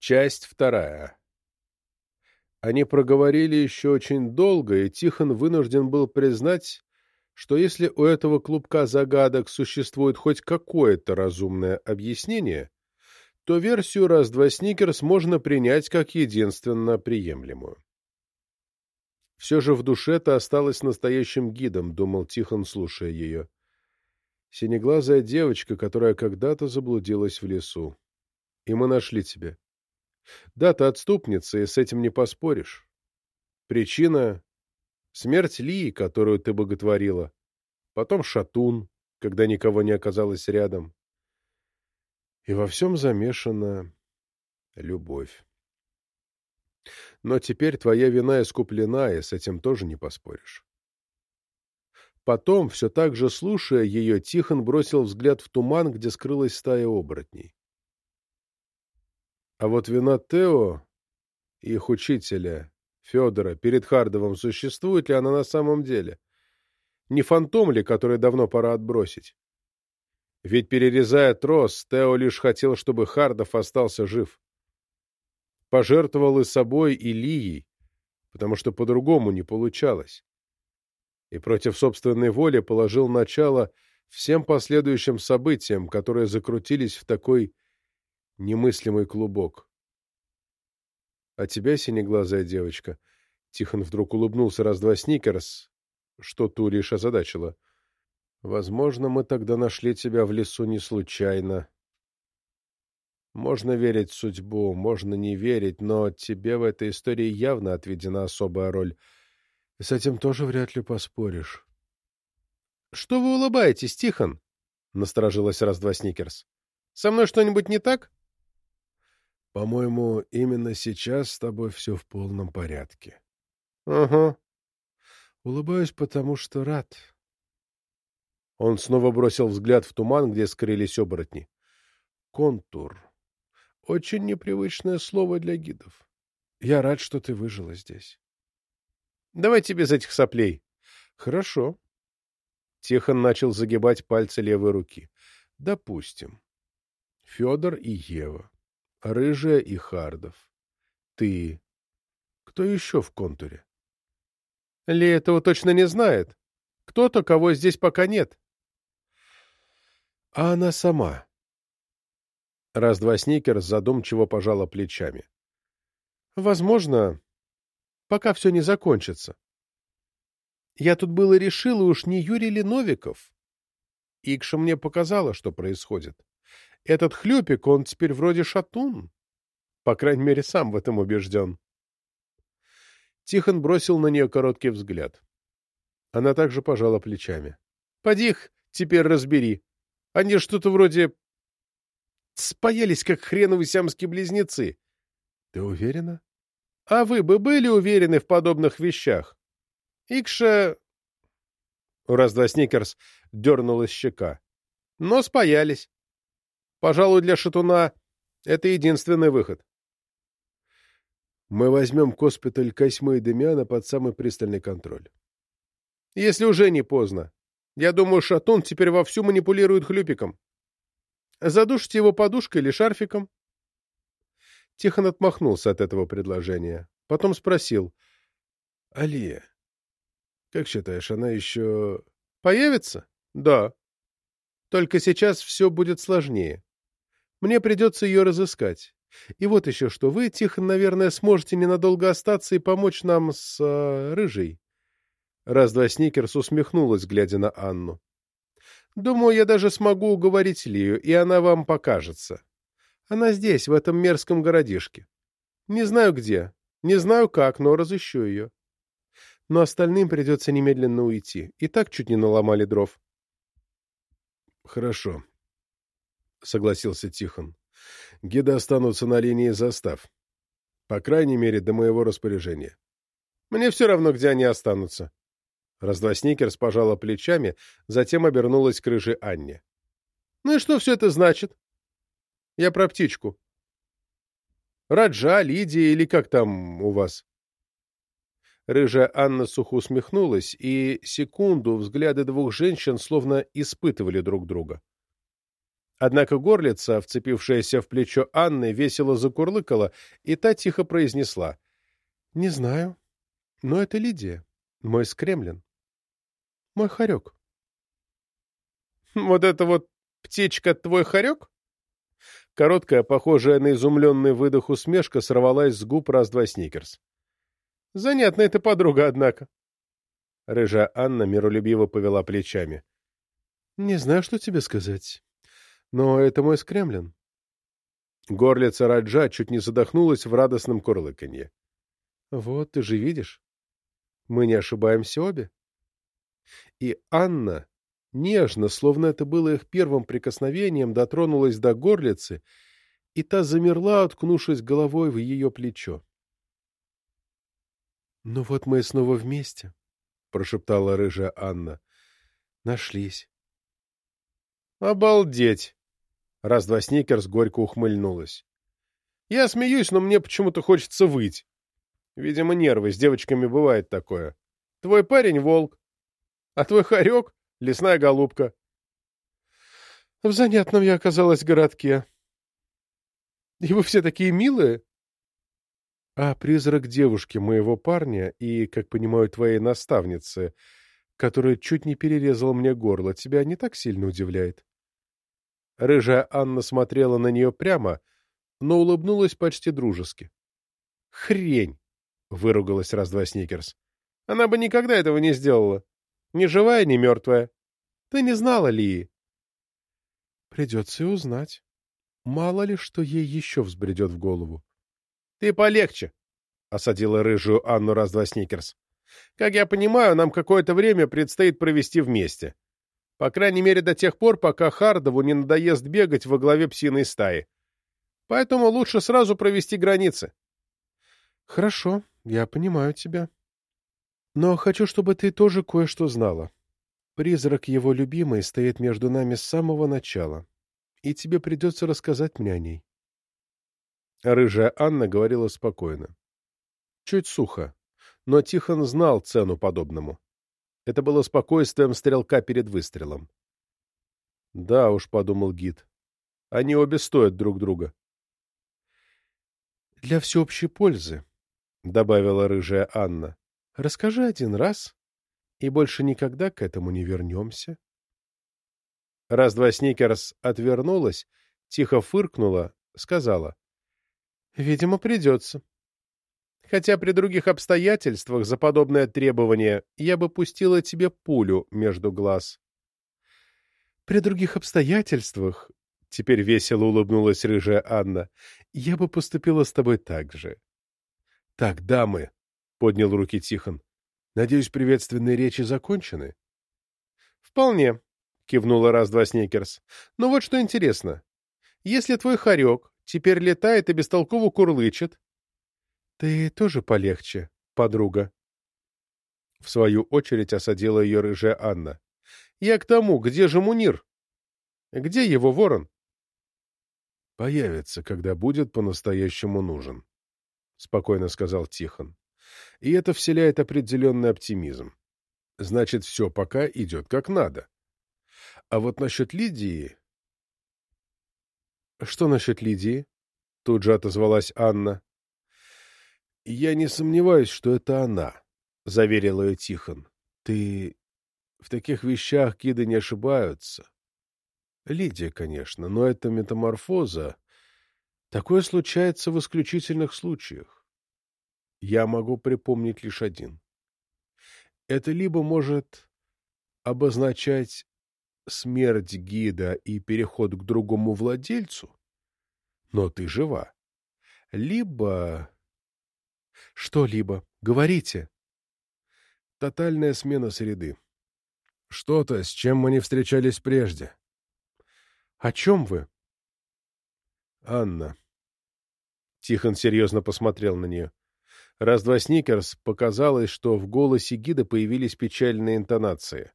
Часть вторая. Они проговорили еще очень долго, и Тихон вынужден был признать, что если у этого клубка загадок существует хоть какое-то разумное объяснение, то версию раз-два Сникерс можно принять как единственно приемлемую. Все же в душе-то осталась настоящим гидом, думал Тихон, слушая ее. Синеглазая девочка, которая когда-то заблудилась в лесу. И мы нашли тебя. Да, ты отступница, и с этим не поспоришь. Причина — смерть Лии, которую ты боготворила. Потом Шатун, когда никого не оказалось рядом. И во всем замешана любовь. Но теперь твоя вина искуплена, и с этим тоже не поспоришь. Потом, все так же слушая ее, Тихон бросил взгляд в туман, где скрылась стая оборотней. А вот вина Тео их учителя, Федора, перед Хардовым существует ли она на самом деле? Не фантом ли, который давно пора отбросить? Ведь, перерезая трос, Тео лишь хотел, чтобы Хардов остался жив. Пожертвовал и собой, и Лией, потому что по-другому не получалось. И против собственной воли положил начало всем последующим событиям, которые закрутились в такой немыслимый клубок. А тебя, синеглазая девочка, Тихон вдруг улыбнулся раз-два Сникерс, что ту лишь озадачило. Возможно, мы тогда нашли тебя в лесу не случайно. Можно верить в судьбу, можно не верить, но тебе в этой истории явно отведена особая роль. И с этим тоже вряд ли поспоришь. — Что вы улыбаетесь, Тихон? — насторожилась раз-два Сникерс. — Со мной что-нибудь не так? — По-моему, именно сейчас с тобой все в полном порядке. — Ага. Улыбаюсь, потому что рад. Он снова бросил взгляд в туман, где скрылись оборотни. Контур. Очень непривычное слово для гидов. Я рад, что ты выжила здесь. Давайте без этих соплей. Хорошо. Тихон начал загибать пальцы левой руки. Допустим. Федор и Ева. Рыжая и Хардов. Ты. Кто еще в контуре? Ли этого точно не знает. Кто-то, кого здесь пока нет. А она сама. Раз-два Сникерс задумчиво пожала плечами. Возможно, пока все не закончится. Я тут было решила, уж не Юрий ли Новиков. Икша мне показала, что происходит. Этот хлюпик, он теперь вроде шатун. По крайней мере, сам в этом убежден. Тихон бросил на нее короткий взгляд. Она также пожала плечами. — Поди их теперь разбери. Они что-то вроде... спаялись, как хреновые сиамские близнецы. — Ты уверена? — А вы бы были уверены в подобных вещах? Икша... Раз-два Сникерс дернулась щека. Но спаялись. Пожалуй, для шатуна это единственный выход. Мы возьмем госпиталь Косьмы и Демьяна под самый пристальный контроль. Если уже не поздно. Я думаю, Шатун теперь вовсю манипулирует хлюпиком. Задушите его подушкой или шарфиком? Тихон отмахнулся от этого предложения. Потом спросил. — Алия, как считаешь, она еще... — Появится? — Да. Только сейчас все будет сложнее. Мне придется ее разыскать. И вот еще что. Вы, Тихон, наверное, сможете ненадолго остаться и помочь нам с э, Рыжей. Раз-два Сникерс усмехнулась, глядя на Анну. «Думаю, я даже смогу уговорить Лию, и она вам покажется. Она здесь, в этом мерзком городишке. Не знаю где, не знаю как, но разыщу ее. Но остальным придется немедленно уйти. И так чуть не наломали дров». «Хорошо», — согласился Тихон. «Гиды останутся на линии застав. По крайней мере, до моего распоряжения». «Мне все равно, где они останутся», Раз-два Сникерс пожала плечами, затем обернулась к рыжей Анне. — Ну и что все это значит? — Я про птичку. — Раджа, Лидия или как там у вас? Рыжая Анна сухо усмехнулась, и секунду взгляды двух женщин словно испытывали друг друга. Однако горлица, вцепившаяся в плечо Анны, весело закурлыкала, и та тихо произнесла. — Не знаю, но это Лидия, мой скремлин, мой хорек. — Вот это вот птичка твой хорек? Короткая, похожая на изумленный выдох усмешка сорвалась с губ раз-два сникерс. — Занятная ты подруга, однако. Рыжая Анна миролюбиво повела плечами. — Не знаю, что тебе сказать, но это мой скремлин. Горлица Раджа чуть не задохнулась в радостном курлыканье. — Вот, ты же видишь. Мы не ошибаемся обе. И Анна, нежно, словно это было их первым прикосновением, дотронулась до горлицы, и та замерла, уткнувшись головой в ее плечо. — Ну вот мы снова вместе, — прошептала рыжая Анна. — Нашлись. — Обалдеть! Раз-два Сникерс горько ухмыльнулась. — Я смеюсь, но мне почему-то хочется выть. Видимо, нервы, с девочками бывает такое. Твой парень — волк, а твой хорек — лесная голубка. В занятном я оказалась городке. И вы все такие милые. А призрак девушки моего парня и, как понимаю, твоей наставницы, которая чуть не перерезала мне горло, тебя не так сильно удивляет? Рыжая Анна смотрела на нее прямо, но улыбнулась почти дружески. «Хрень!» — выругалась раз-два Сникерс. «Она бы никогда этого не сделала. Ни живая, ни мертвая. Ты не знала Лии?» «Придется и узнать. Мало ли, что ей еще взбредет в голову». «Ты полегче!» — осадила рыжую Анну раз-два Сникерс. «Как я понимаю, нам какое-то время предстоит провести вместе. По крайней мере, до тех пор, пока Хардову не надоест бегать во главе псиной стаи. Поэтому лучше сразу провести границы». «Хорошо, я понимаю тебя. Но хочу, чтобы ты тоже кое-что знала. Призрак его любимой стоит между нами с самого начала, и тебе придется рассказать мне о ней. Рыжая Анна говорила спокойно. Чуть сухо, но Тихон знал цену подобному. Это было спокойствием стрелка перед выстрелом. «Да уж», — подумал гид, — «они обе стоят друг друга». «Для всеобщей пользы», — добавила рыжая Анна. — Расскажи один раз, и больше никогда к этому не вернемся. Раз-два Сникерс отвернулась, тихо фыркнула, сказала. — Видимо, придется. Хотя при других обстоятельствах за подобное требование я бы пустила тебе пулю между глаз. — При других обстоятельствах, — теперь весело улыбнулась рыжая Анна, — я бы поступила с тобой так же. — Так, дамы, — поднял руки Тихон, — надеюсь, приветственные речи закончены? — Вполне, — кивнула раз-два Сникерс. — Но вот что интересно. Если твой хорек теперь летает и бестолково курлычет... — Ты тоже полегче, подруга. В свою очередь осадила ее рыжая Анна. — Я к тому, где же Мунир? Где его ворон? — Появится, когда будет по-настоящему нужен, — спокойно сказал Тихон. И это вселяет определенный оптимизм. Значит, все пока идет как надо. А вот насчет Лидии... Что насчет Лидии? Тут же отозвалась Анна. Я не сомневаюсь, что это она, заверил ее Тихон. Ты... В таких вещах гиды не ошибаются. Лидия, конечно, но это метаморфоза. Такое случается в исключительных случаях. Я могу припомнить лишь один. Это либо может обозначать смерть гида и переход к другому владельцу, но ты жива. Либо... Что-либо. Говорите. Тотальная смена среды. Что-то, с чем мы не встречались прежде. О чем вы? Анна. Тихон серьезно посмотрел на нее. Раз-два Сникерс показалось, что в голосе гида появились печальные интонации.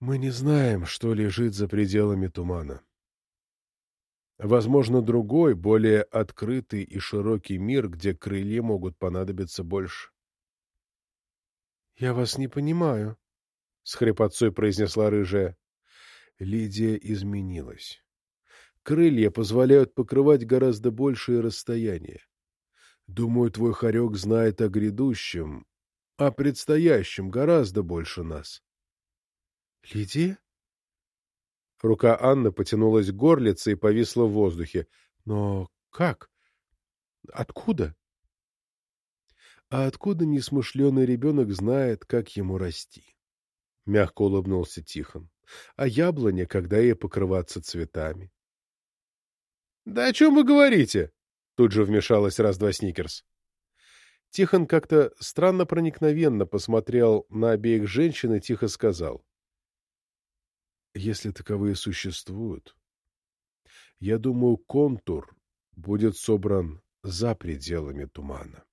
«Мы не знаем, что лежит за пределами тумана. Возможно, другой, более открытый и широкий мир, где крылья могут понадобиться больше». «Я вас не понимаю», — с хрипотцой произнесла рыжая. Лидия изменилась. Крылья позволяют покрывать гораздо большие расстояния. Думаю, твой хорек знает о грядущем, о предстоящем гораздо больше нас. — Лидия? Рука Анны потянулась к горлице и повисла в воздухе. — Но как? Откуда? — А откуда несмышленый ребенок знает, как ему расти? — мягко улыбнулся Тихон. — А яблоня, когда ей покрываться цветами? — Да о чем вы говорите? — тут же вмешалась раз-два Сникерс. Тихон как-то странно проникновенно посмотрел на обеих женщин и тихо сказал. «Если таковые существуют, я думаю, контур будет собран за пределами тумана».